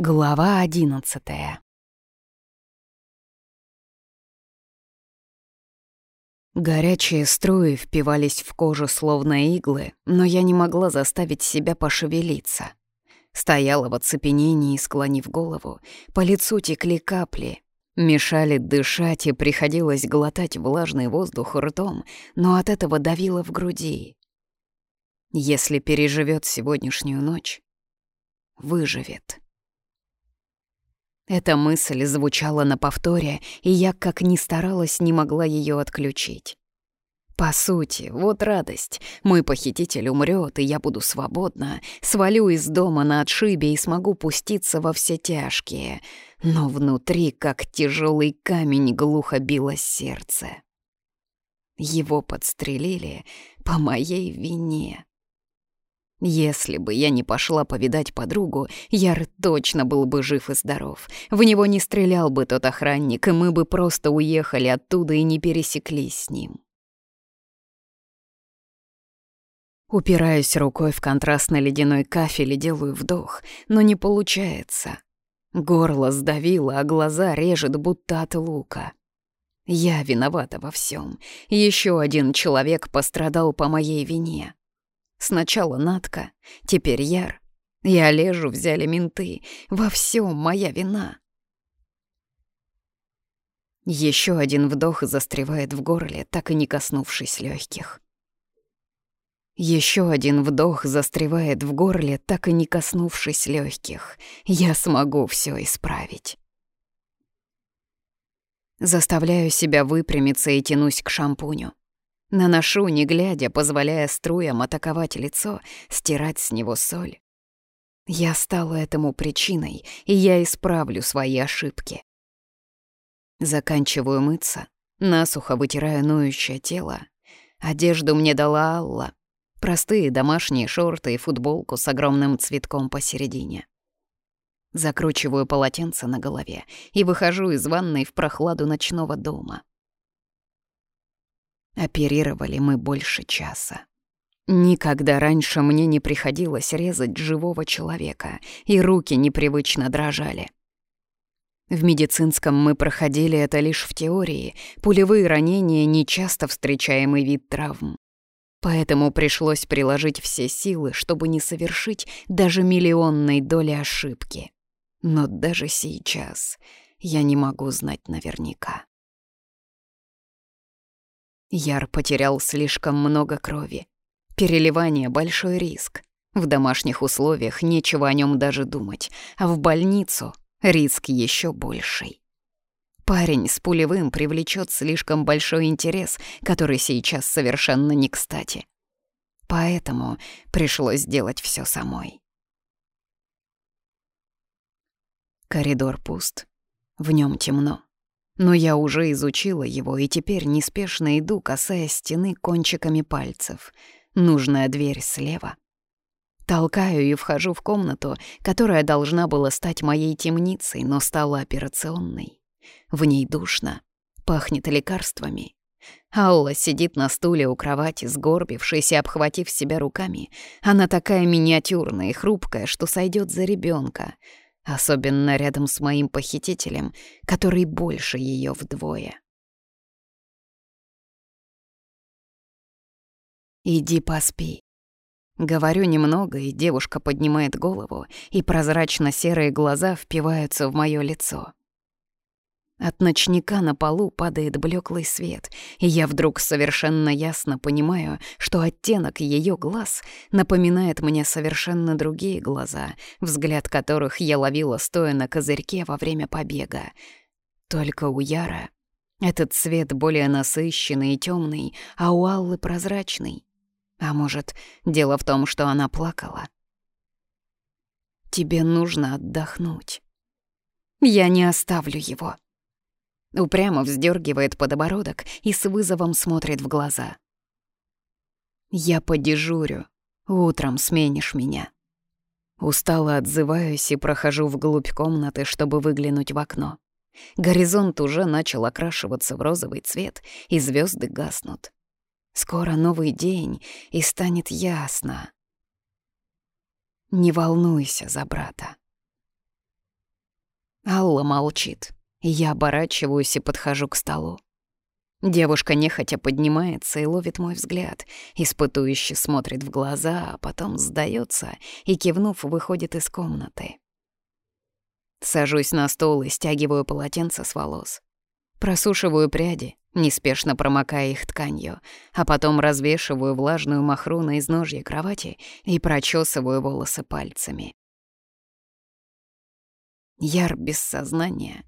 Глава одиннадцатая Горячие струи впивались в кожу словно иглы, но я не могла заставить себя пошевелиться. Стояла в оцепенении, склонив голову. По лицу текли капли. Мешали дышать, и приходилось глотать влажный воздух ртом, но от этого давило в груди. Если переживет сегодняшнюю ночь, выживет. Эта мысль звучала на повторе, и я, как ни старалась, не могла ее отключить. По сути, вот радость. Мой похититель умрет, и я буду свободна, свалю из дома на отшибе и смогу пуститься во все тяжкие. Но внутри, как тяжелый камень, глухо билось сердце. Его подстрелили по моей вине. Если бы я не пошла повидать подругу, Яр точно был бы жив и здоров. В него не стрелял бы тот охранник, и мы бы просто уехали оттуда и не пересеклись с ним. Упираюсь рукой в контрастно ледяной кафель и делаю вдох, но не получается. Горло сдавило, а глаза режет, будто от лука. Я виновата во всем. Еще один человек пострадал по моей вине. Сначала Натка, теперь Яр. И Олежу взяли менты. Во всем моя вина. Еще один вдох застревает в горле, так и не коснувшись легких. Еще один вдох застревает в горле, так и не коснувшись легких. Я смогу все исправить. Заставляю себя выпрямиться и тянусь к шампуню. Наношу, не глядя, позволяя струям атаковать лицо, стирать с него соль. Я стала этому причиной, и я исправлю свои ошибки. Заканчиваю мыться, насухо вытираю ноющее тело. Одежду мне дала Алла. Простые домашние шорты и футболку с огромным цветком посередине. Закручиваю полотенце на голове и выхожу из ванной в прохладу ночного дома. Оперировали мы больше часа. Никогда раньше мне не приходилось резать живого человека, и руки непривычно дрожали. В медицинском мы проходили это лишь в теории, пулевые ранения — нечасто встречаемый вид травм. Поэтому пришлось приложить все силы, чтобы не совершить даже миллионной доли ошибки. Но даже сейчас я не могу знать наверняка. Яр потерял слишком много крови. Переливание — большой риск. В домашних условиях нечего о нем даже думать, а в больницу риск еще больший. Парень с пулевым привлечет слишком большой интерес, который сейчас совершенно не кстати. Поэтому пришлось сделать все самой. Коридор пуст. В нем темно. Но я уже изучила его и теперь неспешно иду, касаясь стены кончиками пальцев. Нужная дверь слева. Толкаю и вхожу в комнату, которая должна была стать моей темницей, но стала операционной. В ней душно, пахнет лекарствами. Алла сидит на стуле у кровати, сгорбившись и обхватив себя руками. Она такая миниатюрная и хрупкая, что сойдет за ребенка особенно рядом с моим похитителем, который больше ее вдвое. «Иди поспи». Говорю немного, и девушка поднимает голову, и прозрачно-серые глаза впиваются в мое лицо. От ночника на полу падает блеклый свет, и я вдруг совершенно ясно понимаю, что оттенок ее глаз напоминает мне совершенно другие глаза, взгляд которых я ловила стоя на козырьке во время побега. Только у Яра этот цвет более насыщенный и темный, а у Аллы прозрачный. А может, дело в том, что она плакала? Тебе нужно отдохнуть. Я не оставлю его. Упрямо вздергивает подбородок и с вызовом смотрит в глаза. «Я подежурю. Утром сменишь меня». Устало отзываюсь и прохожу вглубь комнаты, чтобы выглянуть в окно. Горизонт уже начал окрашиваться в розовый цвет, и звезды гаснут. Скоро новый день, и станет ясно. Не волнуйся за брата. Алла молчит. Я оборачиваюсь и подхожу к столу. Девушка нехотя поднимается и ловит мой взгляд, испытующе смотрит в глаза, а потом сдается и, кивнув, выходит из комнаты. Сажусь на стол и стягиваю полотенце с волос. Просушиваю пряди, неспешно промокая их тканью, а потом развешиваю влажную махру на изножье кровати и прочесываю волосы пальцами. Яр без сознания —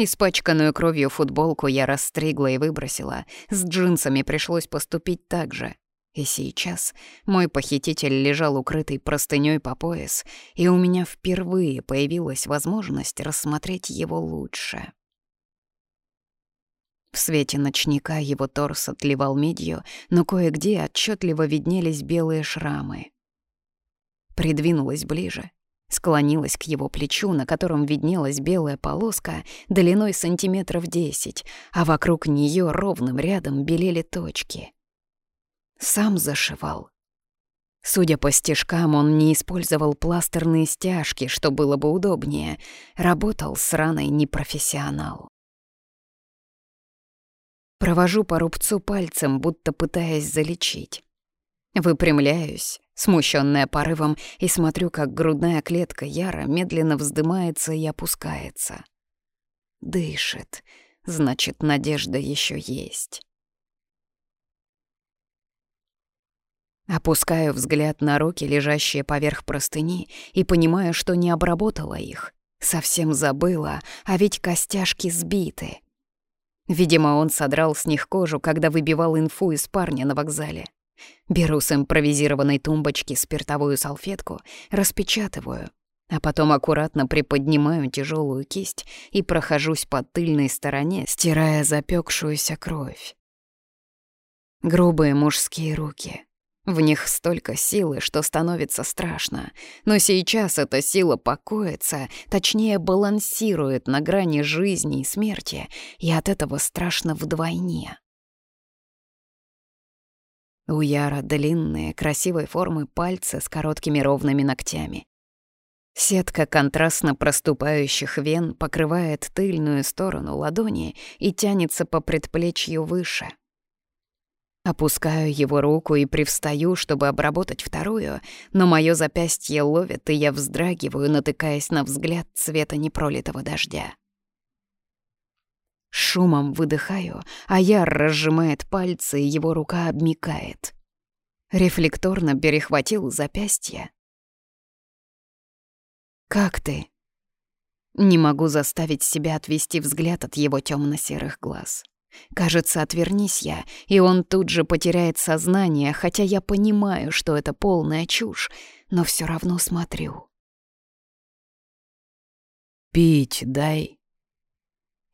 Испачканную кровью футболку я расстригла и выбросила. С джинсами пришлось поступить так же. И сейчас мой похититель лежал укрытый простынёй по пояс, и у меня впервые появилась возможность рассмотреть его лучше. В свете ночника его торс отливал медью, но кое-где отчетливо виднелись белые шрамы. Придвинулась ближе — Склонилась к его плечу, на котором виднелась белая полоска длиной сантиметров десять, а вокруг нее ровным рядом белели точки. Сам зашивал. Судя по стежкам, он не использовал пластерные стяжки, что было бы удобнее. Работал с раной непрофессионал. Провожу по рубцу пальцем, будто пытаясь залечить. Выпрямляюсь, смущенная порывом, и смотрю, как грудная клетка Яра медленно вздымается и опускается. Дышит, значит, надежда еще есть. Опускаю взгляд на руки, лежащие поверх простыни, и понимаю, что не обработала их. Совсем забыла, а ведь костяшки сбиты. Видимо, он содрал с них кожу, когда выбивал инфу из парня на вокзале. Беру с импровизированной тумбочки спиртовую салфетку, распечатываю, а потом аккуратно приподнимаю тяжелую кисть и прохожусь по тыльной стороне, стирая запекшуюся кровь. Грубые мужские руки. В них столько силы, что становится страшно. Но сейчас эта сила покоится, точнее балансирует на грани жизни и смерти, и от этого страшно вдвойне. У Яра длинные, красивой формы пальцы с короткими ровными ногтями. Сетка контрастно проступающих вен покрывает тыльную сторону ладони и тянется по предплечью выше. Опускаю его руку и привстаю, чтобы обработать вторую, но мое запястье ловит, и я вздрагиваю, натыкаясь на взгляд цвета непролитого дождя. Шумом выдыхаю, а Яр разжимает пальцы, и его рука обмикает. Рефлекторно перехватил запястье. «Как ты?» Не могу заставить себя отвести взгляд от его темно-серых глаз. Кажется, отвернись я, и он тут же потеряет сознание, хотя я понимаю, что это полная чушь, но все равно смотрю. «Пить дай»,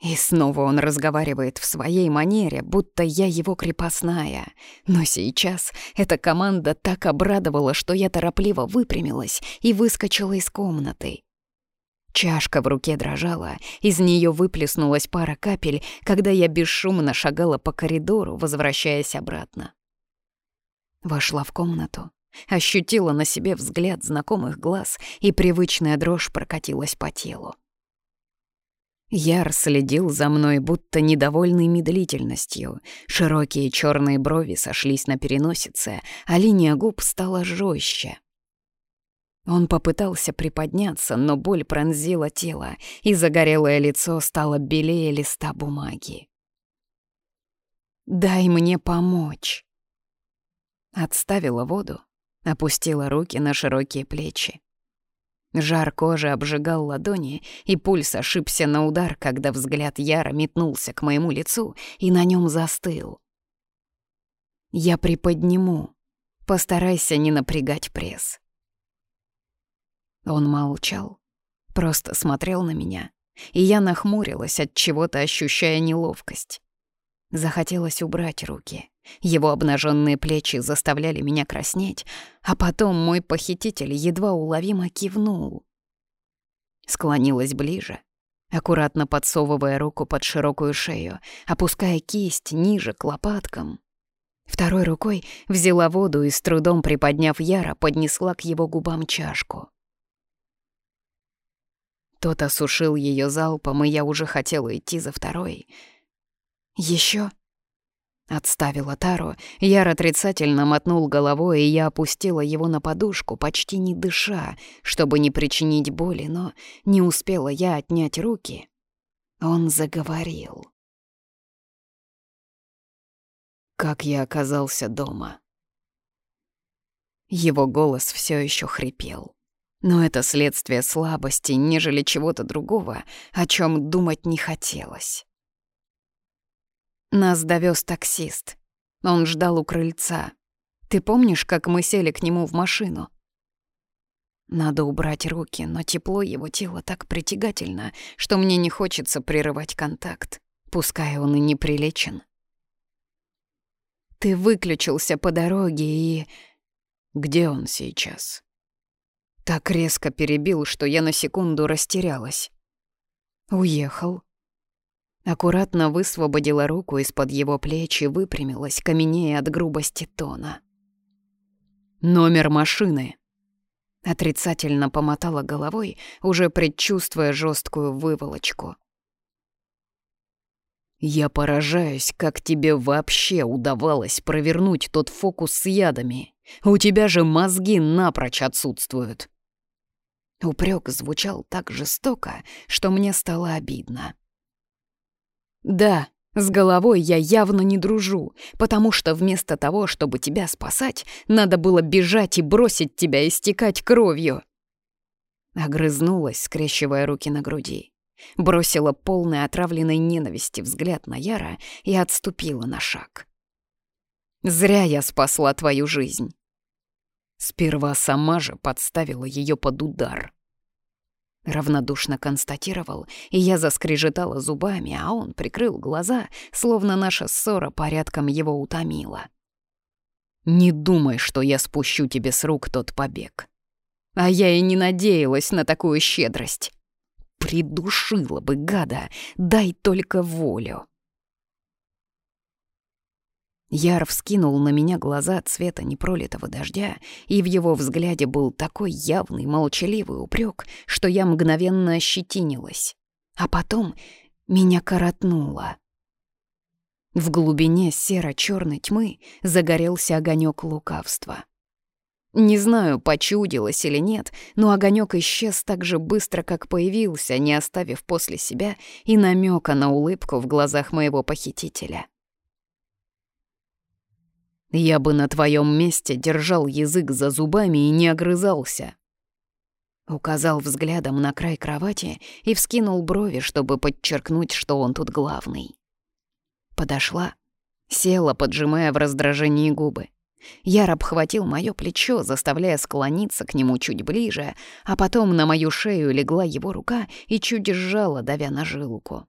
и снова он разговаривает в своей манере, будто я его крепостная. Но сейчас эта команда так обрадовала, что я торопливо выпрямилась и выскочила из комнаты. Чашка в руке дрожала, из нее выплеснулась пара капель, когда я бесшумно шагала по коридору, возвращаясь обратно. Вошла в комнату, ощутила на себе взгляд знакомых глаз, и привычная дрожь прокатилась по телу. Яр следил за мной, будто недовольный медлительностью. Широкие черные брови сошлись на переносице, а линия губ стала жестче. Он попытался приподняться, но боль пронзила тело, и загорелое лицо стало белее листа бумаги. «Дай мне помочь!» Отставила воду, опустила руки на широкие плечи. Жар кожи обжигал ладони, и пульс ошибся на удар, когда взгляд Яра метнулся к моему лицу и на нем застыл. «Я приподниму. Постарайся не напрягать пресс». Он молчал, просто смотрел на меня, и я нахмурилась от чего-то, ощущая неловкость. Захотелось убрать руки. Его обнаженные плечи заставляли меня краснеть, а потом мой похититель едва уловимо кивнул. Склонилась ближе, аккуратно подсовывая руку под широкую шею, опуская кисть ниже к лопаткам. Второй рукой взяла воду и, с трудом приподняв Яра, поднесла к его губам чашку. Тот осушил ее залпом, и я уже хотела идти за второй. Еще? Отставила Тару, Яр отрицательно мотнул головой, и я опустила его на подушку, почти не дыша, чтобы не причинить боли, но не успела я отнять руки. Он заговорил. Как я оказался дома? Его голос все еще хрипел. Но это следствие слабости, нежели чего-то другого, о чем думать не хотелось. Нас довез таксист. Он ждал у крыльца. Ты помнишь, как мы сели к нему в машину? Надо убрать руки, но тепло его тела так притягательно, что мне не хочется прерывать контакт, пускай он и не прилечен. Ты выключился по дороге и... Где он сейчас? Так резко перебил, что я на секунду растерялась. Уехал. Аккуратно высвободила руку из-под его плеч и выпрямилась, каменея от грубости тона. «Номер машины!» Отрицательно помотала головой, уже предчувствуя жесткую выволочку. «Я поражаюсь, как тебе вообще удавалось провернуть тот фокус с ядами. У тебя же мозги напрочь отсутствуют». Упрек звучал так жестоко, что мне стало обидно. Да, с головой я явно не дружу, потому что вместо того, чтобы тебя спасать, надо было бежать и бросить тебя истекать кровью. Огрызнулась, скрещивая руки на груди. Бросила полный отравленной ненависти взгляд на Яра и отступила на шаг. «Зря я спасла твою жизнь». Сперва сама же подставила ее под удар. Равнодушно констатировал, и я заскрежетала зубами, а он прикрыл глаза, словно наша ссора порядком его утомила. «Не думай, что я спущу тебе с рук тот побег. А я и не надеялась на такую щедрость. Придушила бы, гада, дай только волю». Яр вскинул на меня глаза цвета непролитого дождя, и в его взгляде был такой явный, молчаливый упрек, что я мгновенно ощетинилась. А потом меня коротнуло. В глубине серо-черной тьмы загорелся огонек лукавства. Не знаю, почудилось или нет, но огонек исчез так же быстро, как появился, не оставив после себя и намека на улыбку в глазах моего похитителя. Я бы на твоем месте держал язык за зубами и не огрызался. Указал взглядом на край кровати и вскинул брови, чтобы подчеркнуть, что он тут главный. Подошла, села, поджимая в раздражении губы. Яр обхватил моё плечо, заставляя склониться к нему чуть ближе, а потом на мою шею легла его рука и чуть сжала, давя на жилку.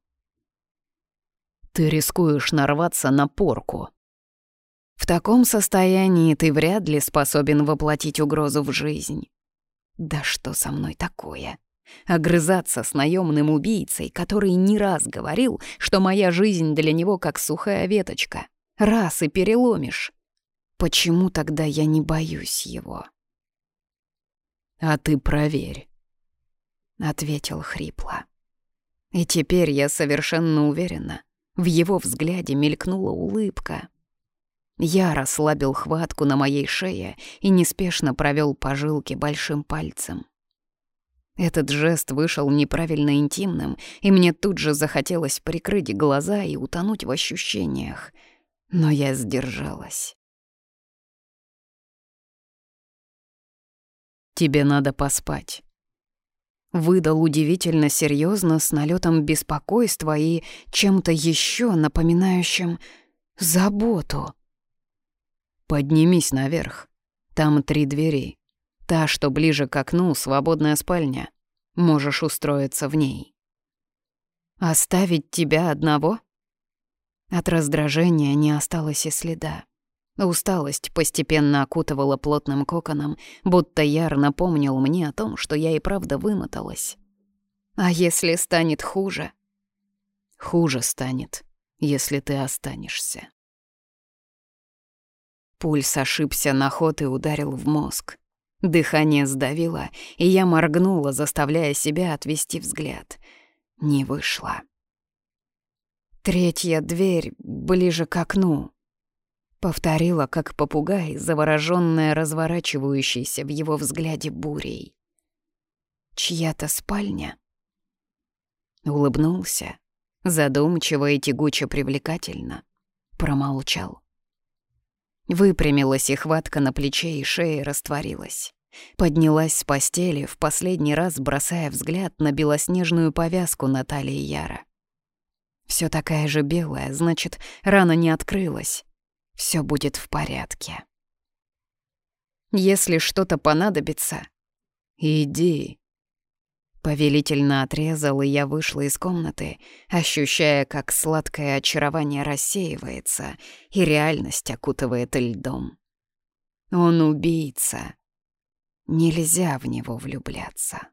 «Ты рискуешь нарваться на порку», в таком состоянии ты вряд ли способен воплотить угрозу в жизнь. Да что со мной такое? Огрызаться с наемным убийцей, который не раз говорил, что моя жизнь для него как сухая веточка. Раз и переломишь. Почему тогда я не боюсь его? «А ты проверь», — ответил хрипло. И теперь я совершенно уверена, в его взгляде мелькнула улыбка, я расслабил хватку на моей шее и неспешно провел по жилке большим пальцем. Этот жест вышел неправильно интимным, и мне тут же захотелось прикрыть глаза и утонуть в ощущениях. Но я сдержалась. «Тебе надо поспать», выдал удивительно серьезно с налетом беспокойства и чем-то еще напоминающим заботу. Поднимись наверх. Там три двери. Та, что ближе к окну, свободная спальня. Можешь устроиться в ней. Оставить тебя одного? От раздражения не осталось и следа. Усталость постепенно окутывала плотным коконом, будто Яр напомнил мне о том, что я и правда вымоталась. А если станет хуже? Хуже станет, если ты останешься. Пульс ошибся на ход и ударил в мозг. Дыхание сдавило, и я моргнула, заставляя себя отвести взгляд. Не вышло. Третья дверь ближе к окну. Повторила, как попугай, заворожённая разворачивающейся в его взгляде бурей. Чья-то спальня? Улыбнулся, задумчиво и тягуче привлекательно. Промолчал. Выпрямилась, и хватка на плече и шее растворилась. Поднялась с постели, в последний раз бросая взгляд на белоснежную повязку на талии Яра. Все такая же белая, значит, рана не открылась. Все будет в порядке. Если что-то понадобится, иди. Повелительно отрезал, и я вышла из комнаты, ощущая, как сладкое очарование рассеивается, и реальность окутывает льдом. Он убийца. Нельзя в него влюбляться.